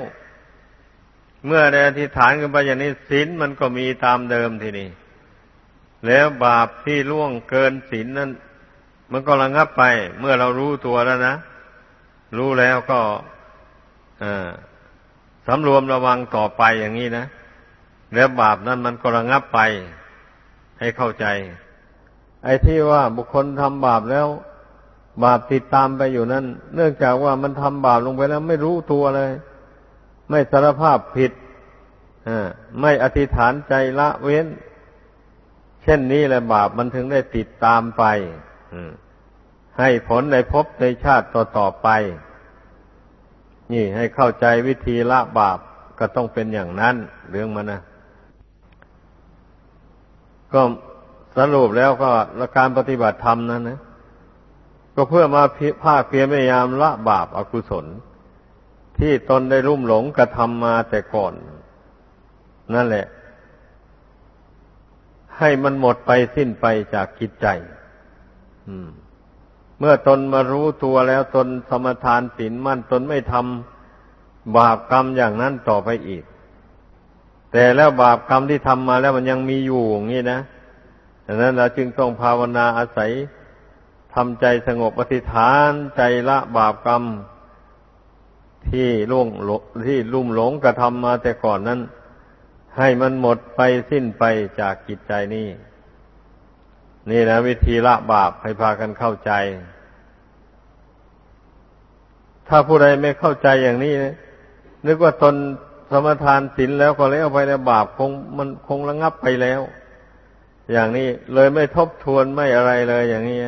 เมื่อได้อธิษฐานกันไปอย่างนี้ศีลมันก็มีตามเดิมทีนี้แล้วบาปที่ล่วงเกินศีลนั้น มันก็ระงับไป เมื่อเรารู้ตัวแล้วนะ รู้แล้วก็สำรวมระวังต่อไปอย่างนี้นะ แล้วบาปนั้นมันก็ระงับไป ให้เข้าใจ ไอ้ที่ว่าบุคคลทำบาปแล้ว บาปติดตามไปอยู่นั้น เนื่องจากว่ามันทำบาปลงไปแล้วไม่รู้ตัวเลย ไม่สารภาพผิดไม่อธิษฐานใจละเว้น เช่นนี้แหละบาปมันถึงได้ติดตามไปให้ผลในภพในชาติต่อๆไป นี่ให้เข้าใจวิธีละบาปก็ต้องเป็นอย่างนั้น เรื่องมันนะก็สรุปแล้วก็การปฏิบัติธรรมนั้นนะ ก็เพื่อมาภาคเพียรพยายามละบาปอากุศล ที่ตนได้รุ่มหลงกระทำมาแต่ก่อน นั่นแหละ ให้มันหมดไปสิ้นไปจากกิจใจเมื่อตนมารู้ตัวแล้วตนสมทานศีลมั่นตนไม่ทำบาปกรรมอย่างนั้นต่อไปอีก แต่แล้วบาปกรรมที่ทำมาแล้วมันยังมีอยู่อย่างนี้นะดังนั้นเราจึงต้องภาวนาอาศัย ทำใจสงบอธิษฐานใจละบาปกรรม ที่ล่วงที่ลุ่มหลงกระทำมาแต่ก่อนนั้น ให้มันหมดไปสิ้นไปจากจิตใจนี่นี่นะวิธีละบาปให้พากันเข้าใจ ถ้าผู้ใดไม่เข้าใจอย่างนี้นึกว่าตนสมทานศีลแล้วก็แล้วไปแล้วบาปคงมันคงระงับไปแล้ว อย่างนี้เลยไม่ทบทวนไม่อะไรเลยอย่างนี้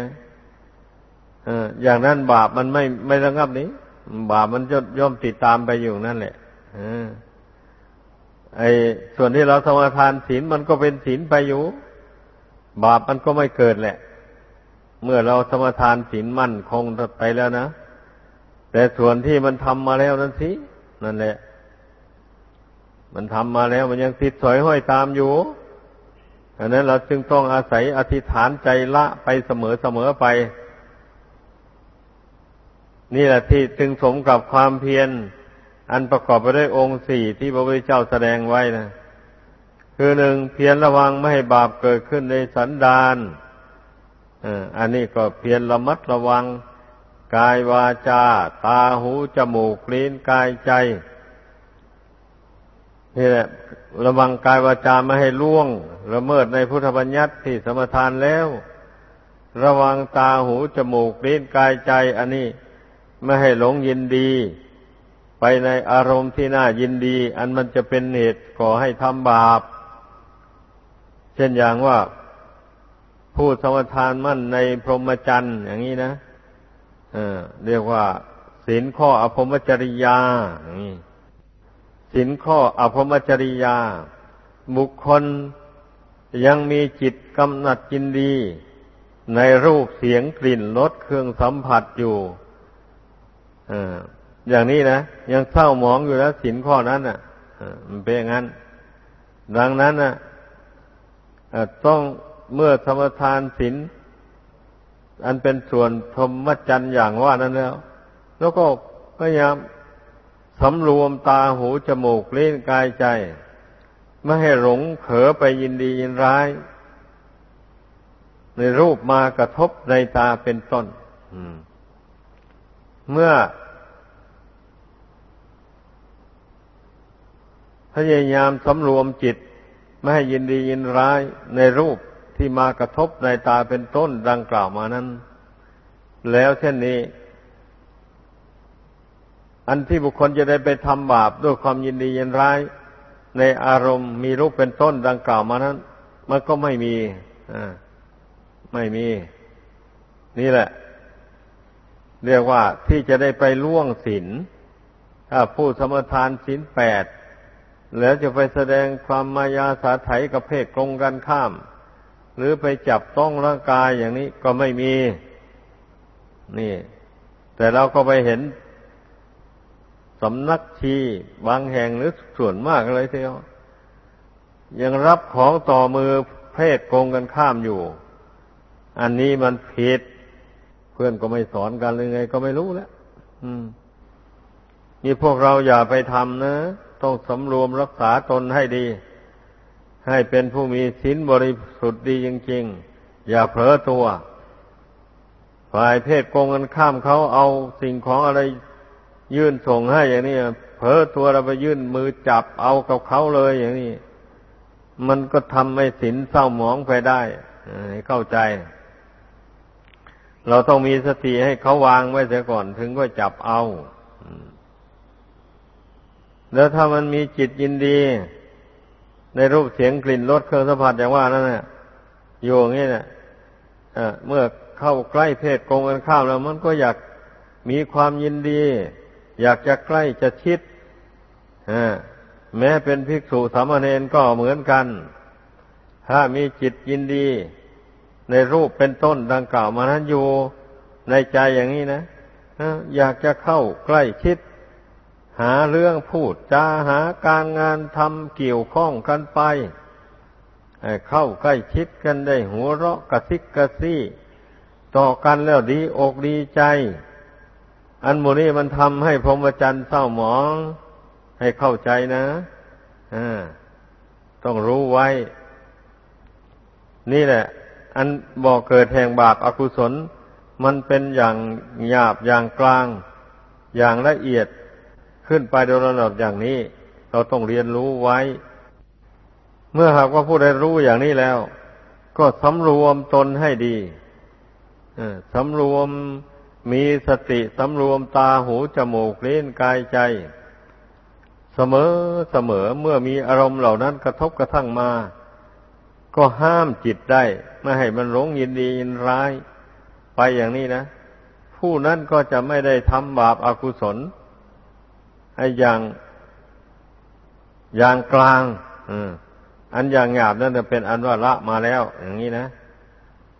อย่างนั้นบาปมันไม่ไม่ระงับนี้ บาปมันจะย่อมติดตามไปอยู่นั่นแหละไอ้ส่วนที่เราสมาทานศีลมันก็เป็นศีลไปอยู่ บาปมันก็ไม่เกิดแหละ เมื่อเราสมาทานศีลมั่นคงไปแล้วนะแต่ส่วนที่มันทำมาแล้วนั่นสินั่นแหละ มันทำมาแล้วมันยังติดสอยห้อยตามอยู่อันนั้นเราจึงต้องอาศัยอธิษฐานใจละไปเสมอเสมอไป นี่แหละที่จึงสมกับความเพียร อันประกอบไปด้วยองค์สี่ที่พระพุทธเจ้าแสดงไว้นะคือหนึ่งเพียรระวังไม่ให้บาปเกิดขึ้นในสันดานอันนี้ก็เพียรระมัดระวัง กายวาจา ตาหูจมูกลิ้นกายใจนี่แหละระวังกายวาจาไม่ให้ล่วงละเมิดในพุทธบัญญัติที่สมทานแล้ว ระวังตาหูจมูกลิ้นกายใจ อันนี้ ไม่ให้หลงยินดี ไปในอารมณ์ที่น่ายินดี อันมันจะเป็นเหตุก่อให้ทำบาป เช่นอย่างว่าผู้สมทานมั่นในพรหมจรรย์อย่างนี้นะเเรียกว่าศีลข้ออภมจริยาอย่างนี้ศีลข้ออภมจริยา บุคคลยังมีจิตกำหนัดยินดี ในรูปเสียงกลิ่นรสเครื่องสัมผัสอยู่ อย่างนี้นะยังเศร้าหมองอยู่แล้วสินข้อนั้นอะมันเป็นอย่างนั้น ดังนั้นนะต้องเมื่อธรรมทานศีลอันเป็นส่วนธรรมจันทร์อย่างว่านั้นแล้ว แล้วก็พยายามสำรวมตาหูจมูกเล่นกายใจ ไม่ให้หลงเผลอไปยินดียินร้าย ในรูปมากระทบในตาเป็นต้นเมื่อ พยายามสำรวมจิต ไม่ให้ยินดียินร้ายในรูปที่มากระทบในตาเป็นต้นดังกล่าวมานั้น แล้วเช่นนี้ อันที่บุคคลจะได้ไปทำบาปด้วยความยินดียินร้าย ในอารมณ์มีรูปเป็นต้นดังกล่าวมานั้น มันก็ไม่มีอ่าไม่มี นี่แหละ เรียกว่าที่จะได้ไปล่วงศีลถ้าผู้สมทานศีลแปด แล้วจะไปแสดงความมายาสาไถกับเพศตรงกันข้าม หรือไปจับต้องร่างกายอย่างนี้ก็ไม่มี นี่ แต่เราก็ไปเห็นสำนักชีบางแห่งหรือส่วนมากเลยเทียวยังรับของต่อมือเพศโกงกันข้ามอยู่ อันนี้มันผิด เพื่อนก็ไม่สอนกันเลยไง ก็ไม่รู้แล้วนี่พวกเราอย่าไปทำนะ ต้องสำรวมรักษาตนให้ดี ให้เป็นผู้มีศีลบริสุทธิ์ดีจริงๆ อย่าเผลอตัว ฝ่ายเพศโกงกันข้ามเขาเอาสิ่งของอะไรยื่นส่งให้อย่างนี้เผลอตัวเราไปยื่นมือจับเอากับเขาเลยอย่างนี้ มันก็ทำให้ศีลเศร้าหมองไปได้เข้าใจ เราต้องมีสติให้เขาวางไว้เสียก่อนถึงก็จับเอา แล้วถ้ามันมีจิตยินดี ในรูปเสียงกลิ่นรสเครื่องสัมผัสอย่างว่านั่นแหละอยู่อย่างนี้เนี่ยเมื่อเข้าใกล้เพศกงกันข้าวแล้ว มันก็อยากมีความยินดี อยากจะใกล้จะชิดแม้เป็นภิกษุสามเณรก็เหมือนกัน ถ้ามีจิตยินดี ในรูปเป็นต้นดังกล่าวมานั้นอยู่ในใจอย่างนี้นะอยากจะเข้าใกล้ชิด หาเรื่องพูดจาหาการงานทำเกี่ยวข้องกันไปเข้าใกล้ชิดกันได้หัวเราะกระซิกกระซี่ ต่อกันแล้วดีอกดีใจ อันโมนี้มันทำให้พรหมจรรย์เศร้าหมอง ให้เข้าใจนะต้องรู้ไว้ นี่แหละ อันบ่อเกิดแห่งบาปอากุศล มันเป็นอย่างหยาบอย่างกลาง อย่างละเอียด ขึ้นไปโดยระดับอย่างนี้ เราต้องเรียนรู้ไว้ เมื่อหากว่าผู้ใดรู้อย่างนี้แล้ว ก็สำรวมตนให้ดีสำรวมมีสติสำรวมตาหูจมูกลิ้นกายใจ เสมอเสมอเมื่อมีอารมณ์เหล่านั้นกระทบกระทั่งมา ก็ห้ามจิตได้ไม่ให้มันหลงยินดียินร้าย ไปอย่างนี้นะ ผู้นั้นก็จะไม่ได้ทำบาปอากุศล ให้อย่างอย่างกลางอันอย่างหยาบนั่นจะเป็นอันว่าละมาแล้ว อย่างนี้นะ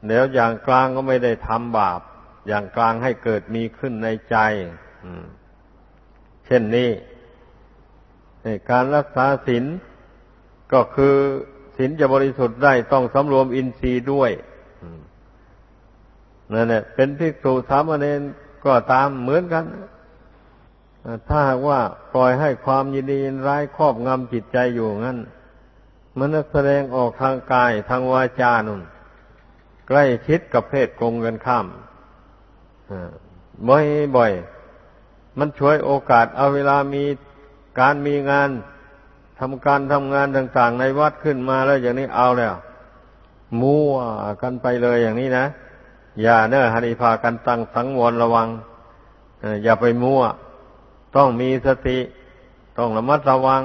เดี๋ยวอย่างกลางก็ไม่ได้ทำบาป อย่างกลางให้เกิดมีขึ้นในใจเช่นนี้การรักษาศีลก็คือศีลจะบริสุทธิ์ได้ต้องสำรวมอินทรีย์ด้วยนั่นแหละเป็นภิกษุสามเณรก็ตามเหมือนกัน ถ้าหากว่าปล่อยให้ความยินดียินร้ายครอบงำจิตใจอยู่งั้น มันแสดงออกทางกายทางวาจานุ่น ใกล้ชิดกับเพศกงกันข้ามบ่อยบ่อย มันช่วยโอกาสเอาเวลามีการมีงานทำการทำงานต่างๆในวัดขึ้นมาแล้วอย่างนี้เอาแล้วมั่วกันไปเลยอย่างนี้นะ อย่าเนอะฮันิพากันตั้งสังวรระวังอย่าไปมั่ว ต้องมีสติ ต้องระมัดระวัง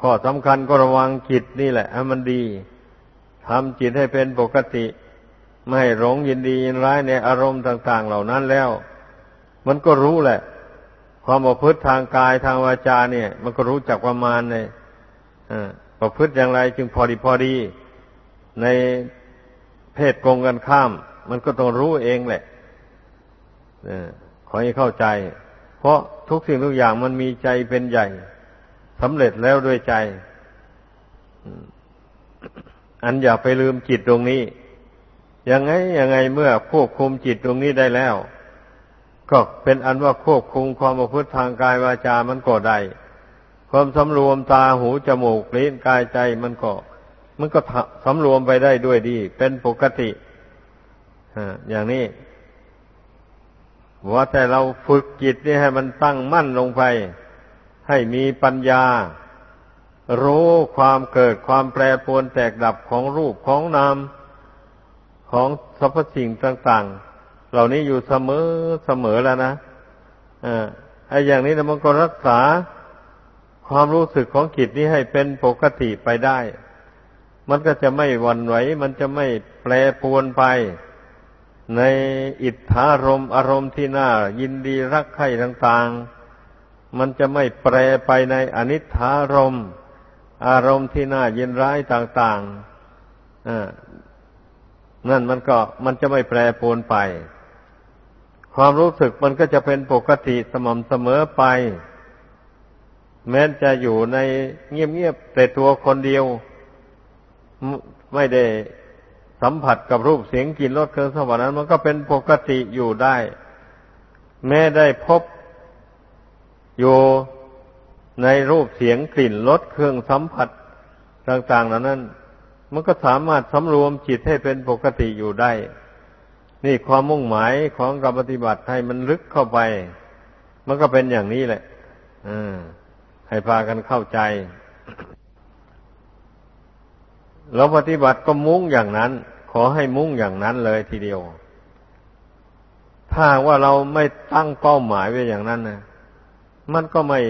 ข้อสำคัญก็ระวังจิตนี่แหละให้มันดีทำจิตให้เป็นปกติ ไม่ให้หลงยินดียินร้ายในอารมณ์ต่าง ๆ เหล่านั้นแล้ว มันก็รู้แหละ ความประพฤติทางกายทางวาจาเนี่ย มันก็รู้จักประมาณเลยประพฤติอย่างไรจึงพอดีพอดี ในเพศกงกันข้าม มันก็ต้องรู้เองแหละ ขอให้เข้าใจ เพราะทุกสิ่งทุกอย่างมันมีใจเป็นใหญ่สำเร็จแล้วด้วยใจ อันอย่าไปลืมจิตตรงนี้ ยังไงยังไงเมื่อควบคุมจิตตรงนี้ได้แล้ว ก็เป็นอันว่าควบคุมความประพฤติทางกายวาจามันก็ได้ความสำรวมตาหูจมูกลิ้นกายใจมันก็ มันก็สำรวมไปได้ด้วยดี เป็นปกติอย่างนี้ ว่าแต่เราฝึกจิตนี่ให้มันตั้งมั่นลงไป ให้มีปัญญา รู้ความเกิดความแปรปรวนแตกดับของรูปของนามของสรรพสิ่งต่าง ๆ เหล่านี้อยู่เสมอเสมอแล้วนะอ่าไอ้อย่างนี้นะมันก็รักษาความรู้สึกของจิตนี้ให้เป็นปกติไปได้ มันก็จะไม่วันไหว มันจะไม่แปรปรวนไป ในอิทธารมอารมณ์ที่น่า ยินดีรักใคร่ต่างๆ มันจะไม่แปรไปในอนิธารมอารมณ์ที่น่ายินร้ายต่างๆนั่นมันก็มันจะไม่แปรปรวนไป ความรู้สึกมันก็จะเป็นปกติสม่ำเสมอไป แม้จะอยู่ในเงียบๆแต่ตัวคนเดียว ไม่ได้ สัมผัสกับรูปเสียงกลิ่นรสเครื่องสัมผัสนั้น มันก็เป็นปกติอยู่ได้ แม้ได้พบอยู่ในรูปเสียงกลิ่นรสเครื่องสัมผัสต่างๆเหล่านั้น มันก็สามารถสำรวมจิตให้เป็นปกติอยู่ได้ นี่ความมุ่งหมายของการปฏิบัติให้มันลึกเข้าไป มันก็เป็นอย่างนี้แหละให้พากันเข้าใจ เราปฏิบัติก็มุ่งอย่างนั้น ขอให้มุ่งอย่างนั้นเลยทีเดียว ถ้าว่าเราไม่ตั้งเป้าหมายไว้อย่างนั้นนะมันก็ไม่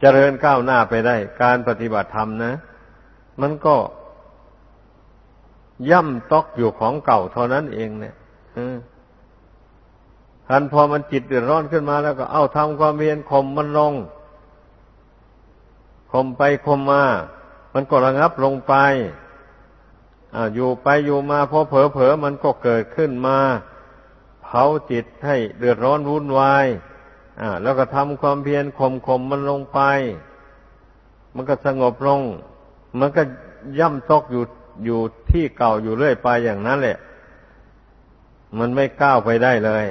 เจริญก้าวหน้าไปได้ การปฏิบัติธรรมนะ มันก็ย่ำตอกอยู่ของเก่าเท่านั้นเองเนี่ยทันพอมันจิตเดือดร้อนขึ้นมาแล้วก็เอาทำความเพียรข่มมันลงข่มไปข่มมา มันก็ระงับลงไปออยู่ไปอยู่มาพอเผลอเผลอมันก็เกิดขึ้นมาเผาจิตให้เดือดร้อนวุ่นวายแล้วก็ทำความเพียรข่มข่มมันลงไป มันก็สงบลง มันก็ย่ำตกอยู่อยู่ที่เก่าอยู่เรื่อยไปอย่างนั้นแหละ มันไม่ก้าวไปได้เลย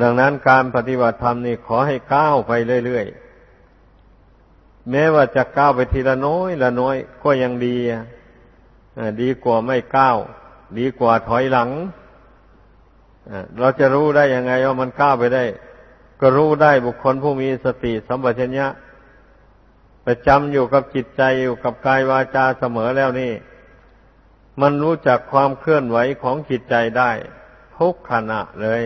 ดังนั้นการปฏิบัติธรรมนี่ขอให้ก้าวไปเรื่อยๆ แม้ว่าจะก้าวไปทีละน้อยละน้อย ก็ยังดีดีกว่าไม่ก้าวดีกว่าถอยหลังเราจะรู้ได้ยังไงว่ามันก้าวไปได้ ก็รู้ได้บุคคลผู้มีสติสัมปชัญญะประจำอยู่กับจิตใจอยู่กับกายวาจาเสมอแล้วนี่ มันรู้จักความเคลื่อนไหวของจิตใจได้ทุกขณะเลย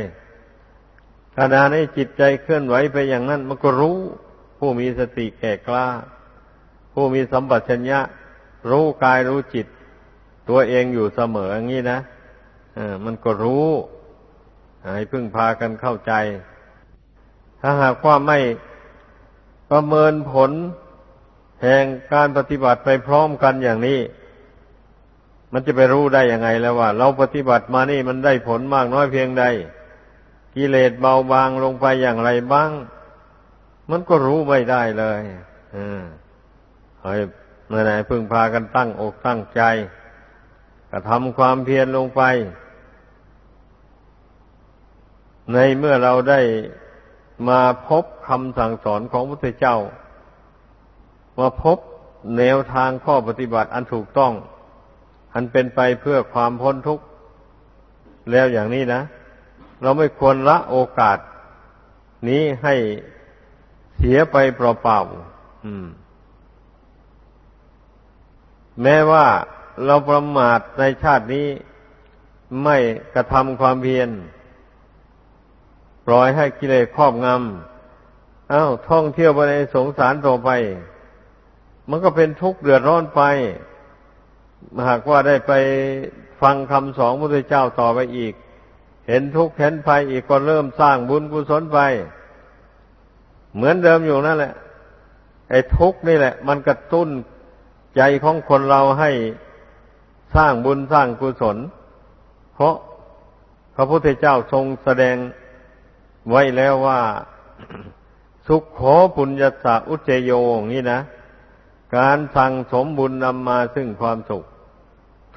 ขณะนี้จิตใจเคลื่อนไหวไปอย่างนั้น มันก็รู้ ผู้มีสติแก่กล้า ผู้มีสัมปชัญญะ รู้กายรู้จิต ตัวเองอยู่เสมออย่างนี้นะมันก็รู้ให้พึ่งพากันเข้าใจ ถ้าหากว่าไม่ประเมินผลแห่งการปฏิบัติไปพร้อมกันอย่างนี้ มันจะไปรู้ได้ยังไงแล้วว่า เราปฏิบัติมานี่มันได้ผลมากน้อยเพียงใด กิเลสเบาบางลงไปอย่างไรบ้าง มันก็รู้ไม่ได้เลยอืมให้เมื่อไหร่พึ่งพากันตั้งอกตั้งใจกระทำความเพียรลงไป ในเมื่อเราได้มาพบคำสั่งสอนของพระพุทธเจ้า มาพบแนวทางข้อปฏิบัติอันถูกต้อง อันเป็นไปเพื่อความพ้นทุกข์ แล้วอย่างนี้นะ เราไม่ควรละโอกาส นี้ให้ เสียไปเปล่าๆแม้ว่าเราประมาทในชาตินี้ไม่กระทำความเพียรปล่อยให้กิเลสครอบงำเอา้าท่องเที่ยวไปในสงสารต่อไป มันก็เป็นทุกข์เดือดร้อนไป หากว่าได้ไปฟังคำสอนพระพุทธเจ้าต่อไปอีก เห็นทุกข์เห็นภัยอีกก็เริ่มสร้างบุญกุศลไป เหมือนเดิมอยู่นั่นแหละ ไอ้ทุกข์นี่แหละ มันกระตุ้นใจของคนเราให้สร้างบุญสร้างกุศล เพราะพระพุทธเจ้าทรงแสดงไว้แล้วว่าสุขโขปุญญาสะอุเจโยนี่นะ การสั่งสมบุญนำมาซึ่งความสุข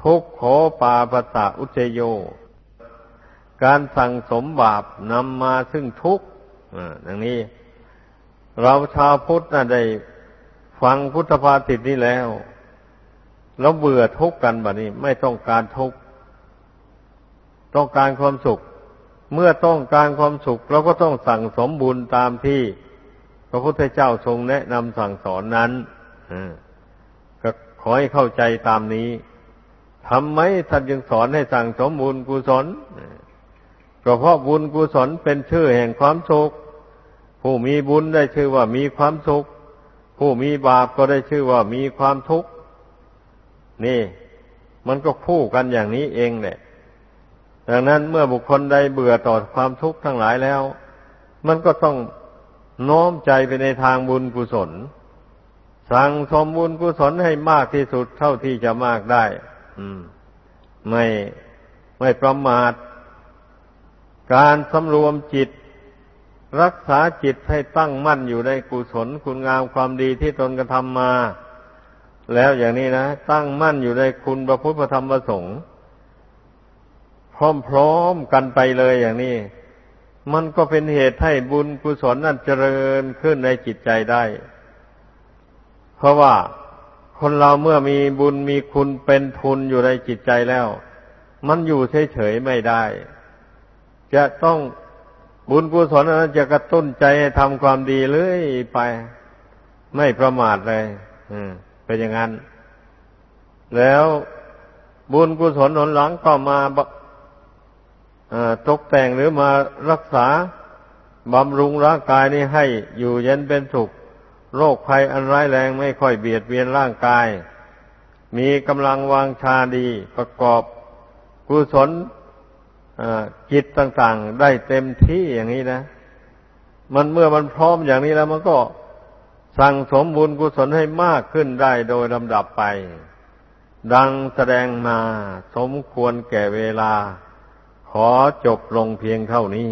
ทุกโขปาปสะอุเจโย การสั่งสมบาปนำมาซึ่งทุกข์ดังนี้ เราชาวพุทธนะได้ฟังพุทธภาษิตนี้แล้วเราเบื่อทุกข์กันแบบนี้ ไม่ต้องการทุกข์ต้องการความสุข เมื่อต้องการความสุข เราก็ต้องสั่งสมบุญตามที่ พระพุทธเจ้าทรงแนะนำสั่งสอนนั้นก็ขอให้เข้าใจตามนี้ทำไมท่านจึงสอนให้สั่งสมบุญกุศลก็เพราะบุญกุศลเป็นชื่อแห่งความสุข ผู้มีบุญได้ชื่อว่ามีความสุข ผู้มีบาปก็ได้ชื่อว่ามีความทุกข์ นี่ มันก็คู่กันอย่างนี้เองแหละดังนั้นเมื่อบุคคลใดเบื่อต่อความทุกข์ทั้งหลายแล้ว มันก็ต้องน้อมใจไปในทางบุญกุศล สั่งสมบุญกุศลให้มากที่สุดเท่าที่จะมากได้ อืม ไม่ไม่ประมาท การสำรวมจิต รักษาจิตให้ตั้งมั่นอยู่ในกุศลคุณงามความดีที่ตนกระทำมา แล้วอย่างนี้นะ ตั้งมั่นอยู่ในคุณพระพุทธธรรมประสงค์พร้อมๆกันไปเลยอย่างนี้ มันก็เป็นเหตุให้บุญกุศลนั้นเจริญขึ้นในจิตใจได้ เพราะว่าคนเราเมื่อมีบุญมีคุณเป็นทุนอยู่ในจิตใจแล้ว มันอยู่เฉยๆไม่ได้ จะต้อง บุญกุศลนั้นจะกระตุ้นใจให้ทำความดีเลยไป ไม่ประมาทเลยเป็นอย่างนั้น แล้วบุญกุศลหนหลังก็มาตกแต่งหรือมารักษาบำรุงร่างกายนี้ให้อยู่เย็นเป็นสุขโรคภัยอันร้ายแรงไม่ค่อยเบียดเบียนร่างกาย มีกำลังวางชาดีประกอบกุศล จิตต่างๆ ได้เต็มที่อย่างนี้นะ มันเมื่อมันพร้อมอย่างนี้แล้ว มันก็สั่งสมบุญกุศลให้มากขึ้นได้โดยลำดับไป ดังแสดงมาสมควรแก่เวลา ขอจบลงเพียงเท่านี้